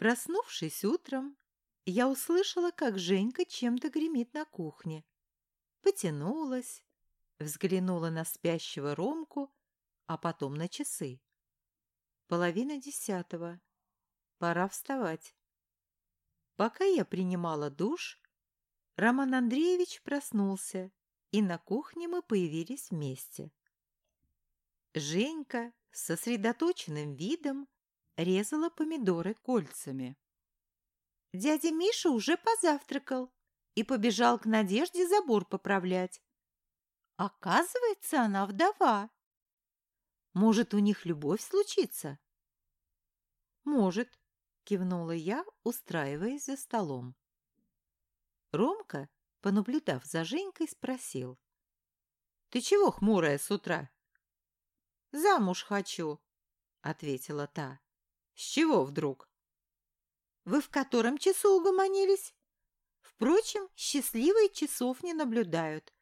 Проснувшись утром, я услышала, как Женька чем-то гремит на кухне. Потянулась, взглянула на спящего Ромку, а потом на часы. Половина десятого. Пора вставать. Пока я принимала душ, Роман Андреевич проснулся, и на кухне мы появились вместе. Женька с сосредоточенным видом резала помидоры кольцами. Дядя Миша уже позавтракал и побежал к Надежде забор поправлять. Оказывается, она вдова. Может, у них любовь случится? Может, кивнула я, устраиваясь за столом. Ромка, понаблюдав за Женькой, спросил. «Ты чего хмурая с утра?» «Замуж хочу», — ответила та. «С чего вдруг?» «Вы в котором часу угомонились?» Впрочем, счастливые часов не наблюдают.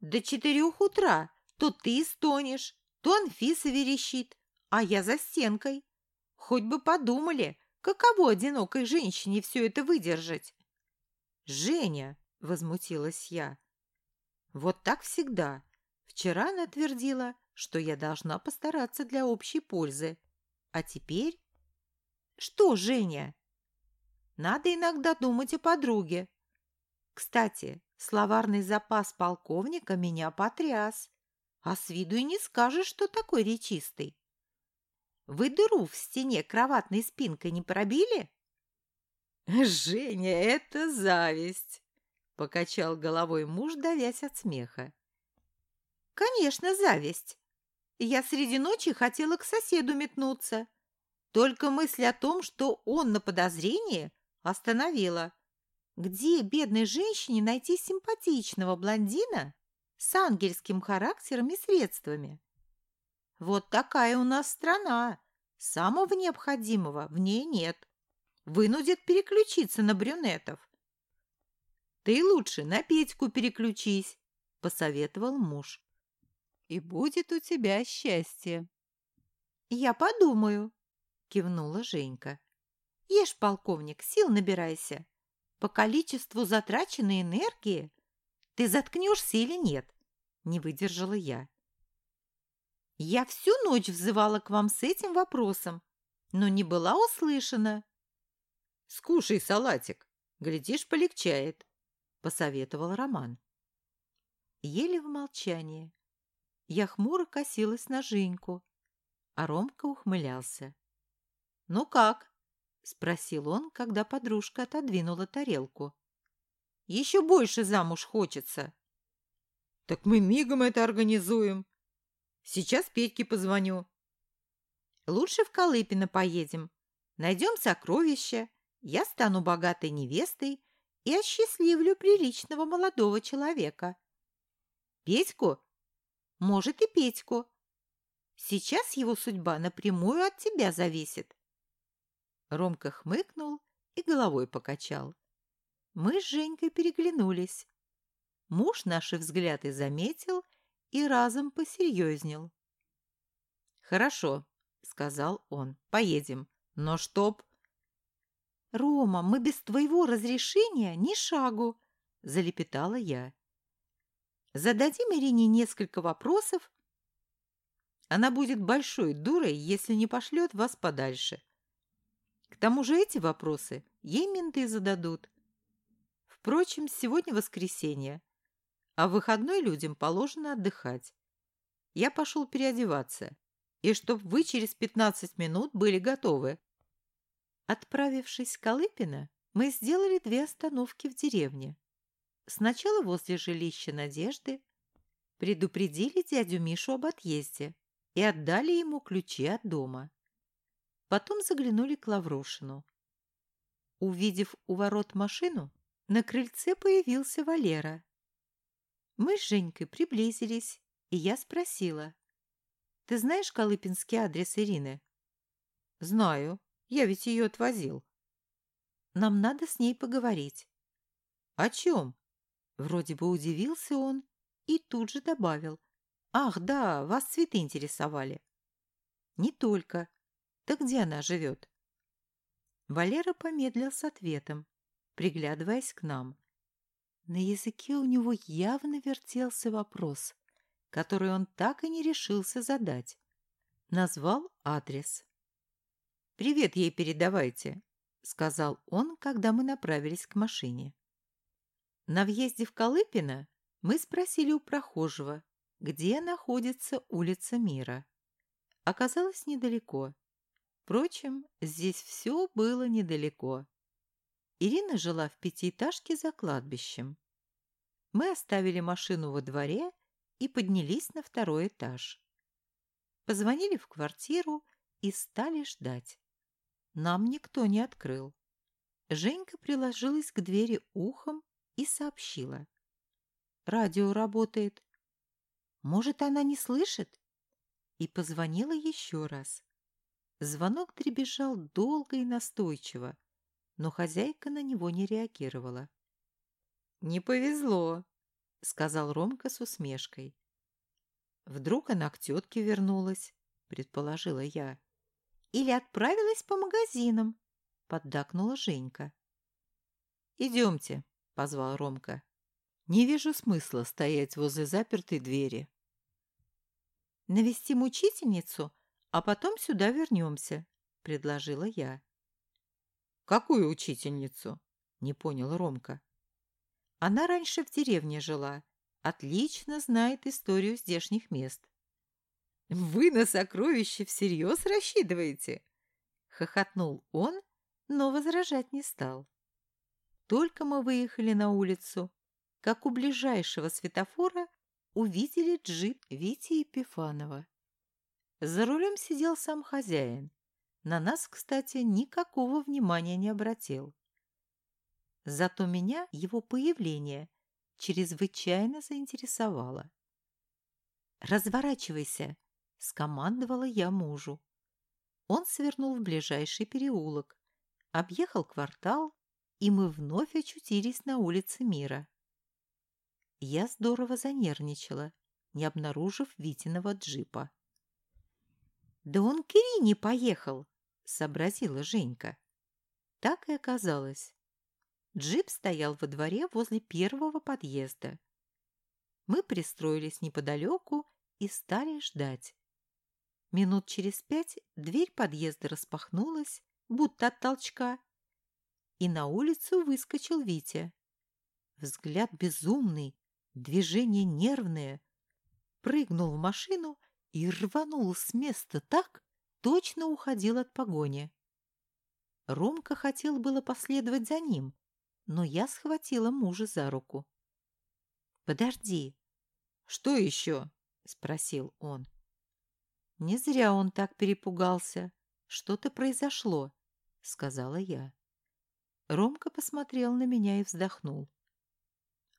До четырех утра то ты стонешь, то Анфиса верещит, а я за стенкой. Хоть бы подумали, каково одинокой женщине все это выдержать. «Женя!» — возмутилась я. «Вот так всегда. Вчера она твердила, что я должна постараться для общей пользы. А теперь...» «Что, Женя?» «Надо иногда думать о подруге. Кстати, словарный запас полковника меня потряс. А с виду и не скажешь, что такой речистый. Вы дыру в стене кроватной спинкой не пробили?» «Женя, это зависть!» — покачал головой муж, давясь от смеха. «Конечно, зависть. Я среди ночи хотела к соседу метнуться. Только мысль о том, что он на подозрении, остановила. Где бедной женщине найти симпатичного блондина с ангельским характером и средствами? Вот такая у нас страна. Самого необходимого в ней нет вынудит переключиться на брюнетов. «Ты лучше на Петьку переключись», — посоветовал муж. «И будет у тебя счастье». «Я подумаю», — кивнула Женька. «Ешь, полковник, сил набирайся. По количеству затраченной энергии ты заткнешься или нет?» — не выдержала я. «Я всю ночь взывала к вам с этим вопросом, но не была услышана», Скушай салатик, глядишь, полегчает, — посоветовал Роман. Ели в молчании. Я хмуро косилась на Женьку, а Ромка ухмылялся. — Ну как? — спросил он, когда подружка отодвинула тарелку. — Еще больше замуж хочется. — Так мы мигом это организуем. Сейчас Петьке позвоню. — Лучше в Колыпино поедем. Найдем сокровища я стану богатой невестой и осчастливлю приличного молодого человека. Петьку? Может, и Петьку. Сейчас его судьба напрямую от тебя зависит. Ромка хмыкнул и головой покачал. Мы с Женькой переглянулись. Муж наши взгляды заметил и разом посерьезнел. «Хорошо», — сказал он, — «поедем. Но чтоб...» «Рома, мы без твоего разрешения ни шагу!» – залепетала я. «Зададим Ирине несколько вопросов. Она будет большой дурой, если не пошлет вас подальше. К тому же эти вопросы ей менты зададут. Впрочем, сегодня воскресенье, а в выходной людям положено отдыхать. Я пошел переодеваться, и чтоб вы через пятнадцать минут были готовы. Отправившись в Колыпино, мы сделали две остановки в деревне. Сначала возле жилища Надежды предупредили дядю Мишу об отъезде и отдали ему ключи от дома. Потом заглянули к Лаврушину. Увидев у ворот машину, на крыльце появился Валера. Мы с Женькой приблизились, и я спросила. «Ты знаешь колыпинский адрес Ирины?» «Знаю», я ведь ее отвозил. Нам надо с ней поговорить. О чем? Вроде бы удивился он и тут же добавил. Ах, да, вас цветы интересовали. Не только. Да где она живет? Валера помедлил с ответом, приглядываясь к нам. На языке у него явно вертелся вопрос, который он так и не решился задать. Назвал адрес. «Привет ей передавайте», — сказал он, когда мы направились к машине. На въезде в Колыпино мы спросили у прохожего, где находится улица Мира. Оказалось недалеко. Впрочем, здесь все было недалеко. Ирина жила в пятиэтажке за кладбищем. Мы оставили машину во дворе и поднялись на второй этаж. Позвонили в квартиру и стали ждать. Нам никто не открыл. Женька приложилась к двери ухом и сообщила. «Радио работает. Может, она не слышит?» И позвонила еще раз. Звонок дребезжал долго и настойчиво, но хозяйка на него не реагировала. «Не повезло», — сказал Ромка с усмешкой. «Вдруг она к тетке вернулась», — предположила я. «Или отправилась по магазинам», — поддакнула Женька. «Идемте», — позвал Ромка. «Не вижу смысла стоять возле запертой двери». «Навестим учительницу, а потом сюда вернемся», — предложила я. «Какую учительницу?» — не понял Ромка. «Она раньше в деревне жила, отлично знает историю здешних мест». «Вы на сокровище всерьез рассчитываете?» — хохотнул он, но возражать не стал. Только мы выехали на улицу, как у ближайшего светофора увидели джип Вити Епифанова. За рулем сидел сам хозяин. На нас, кстати, никакого внимания не обратил. Зато меня его появление чрезвычайно заинтересовало. «Разворачивайся!» — скомандовала я мужу. Он свернул в ближайший переулок, объехал квартал и мы вновь очутились на улице Мира. Я здорово занервничала, не обнаружив Витиного джипа. «Да он к Ирине поехал!» — сообразила Женька. Так и оказалось. Джип стоял во дворе возле первого подъезда. Мы пристроились неподалеку и стали ждать. Минут через пять дверь подъезда распахнулась, будто от толчка, и на улицу выскочил Витя. Взгляд безумный, движение нервное. Прыгнул в машину и рванул с места так, точно уходил от погони. Ромка хотел было последовать за ним, но я схватила мужа за руку. «Подожди». «Что еще?» — спросил он. «Не зря он так перепугался. Что-то произошло», — сказала я. Ромка посмотрел на меня и вздохнул.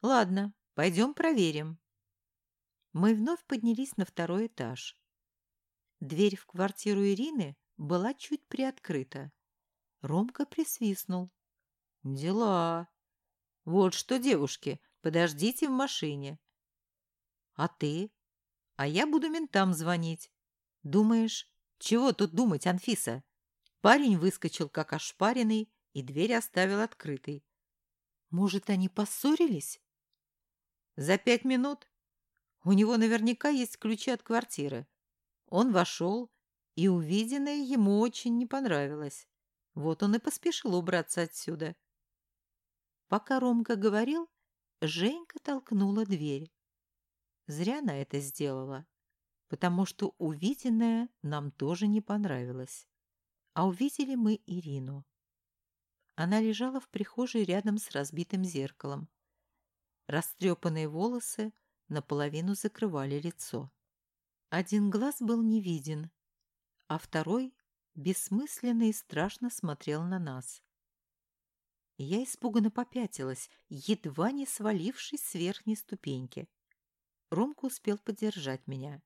«Ладно, пойдем проверим». Мы вновь поднялись на второй этаж. Дверь в квартиру Ирины была чуть приоткрыта. Ромка присвистнул. «Дела. Вот что, девушки, подождите в машине». «А ты?» «А я буду ментам звонить». «Думаешь, чего тут думать, Анфиса?» Парень выскочил, как ошпаренный, и дверь оставил открытой. Может, они поссорились? За пять минут? У него наверняка есть ключи от квартиры. Он вошел, и увиденное ему очень не понравилось. Вот он и поспешил убраться отсюда. Пока Ромка говорил, Женька толкнула дверь. Зря она это сделала, потому что увиденное нам тоже не понравилось. А увидели мы Ирину. Она лежала в прихожей рядом с разбитым зеркалом. Растрепанные волосы наполовину закрывали лицо. Один глаз был не виден, а второй бессмысленно и страшно смотрел на нас. Я испуганно попятилась, едва не свалившись с верхней ступеньки. Ромка успел поддержать меня.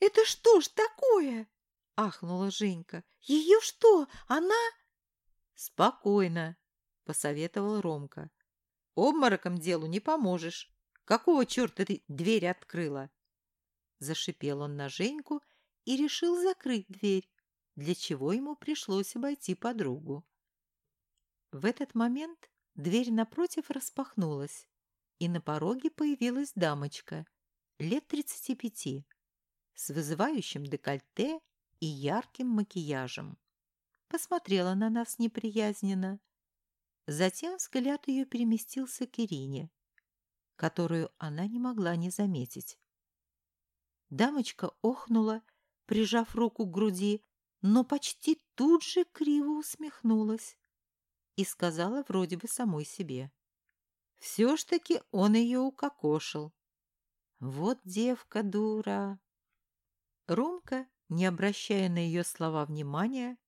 «Это что ж такое?» — ахнула Женька. «Ее что, она...» «Спокойно», — посоветовал Ромка. «Обмороком делу не поможешь. Какого черта ты дверь открыла?» Зашипел он на Женьку и решил закрыть дверь. для чего ему пришлось обойти подругу. В этот момент дверь напротив распахнулась, и на пороге появилась дамочка, лет тридцати пяти, с вызывающим декольте и ярким макияжем. Посмотрела на нас неприязненно. Затем взгляд ее переместился к Ирине, которую она не могла не заметить. Дамочка охнула, прижав руку к груди, но почти тут же криво усмехнулась и сказала вроде бы самой себе. Все ж таки он ее укокошил. Вот девка дура. Ромка, не обращая на ее слова внимания,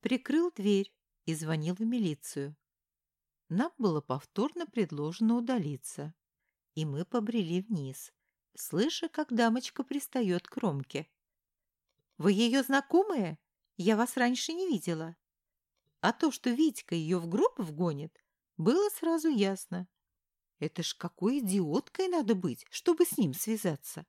прикрыл дверь и звонил в милицию. Нам было повторно предложено удалиться, и мы побрели вниз, слыша, как дамочка пристает к Ромке. «Вы ее знакомые? Я вас раньше не видела». А то, что Витька ее в гроб вгонит, было сразу ясно. Это ж какой идиоткой надо быть, чтобы с ним связаться.